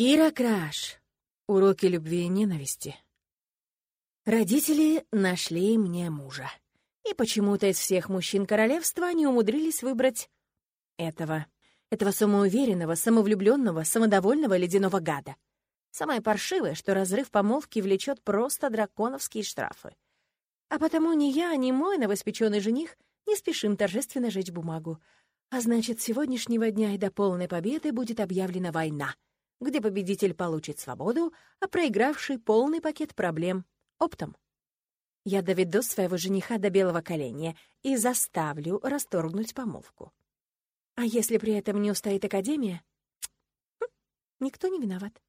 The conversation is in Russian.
Кира Краш. Уроки любви и ненависти. Родители нашли мне мужа. И почему-то из всех мужчин королевства они умудрились выбрать этого. Этого самоуверенного, самовлюбленного, самодовольного ледяного гада. Самое паршивое, что разрыв помолвки влечет просто драконовские штрафы. А потому ни я, ни мой новоспеченный жених не спешим торжественно жечь бумагу. А значит, с сегодняшнего дня и до полной победы будет объявлена война, где победитель получит свободу, а проигравший — полный пакет проблем оптом. Я доведу своего жениха до белого коленя и заставлю расторгнуть помолвку. А если при этом не устоит Академия, хм, никто не виноват.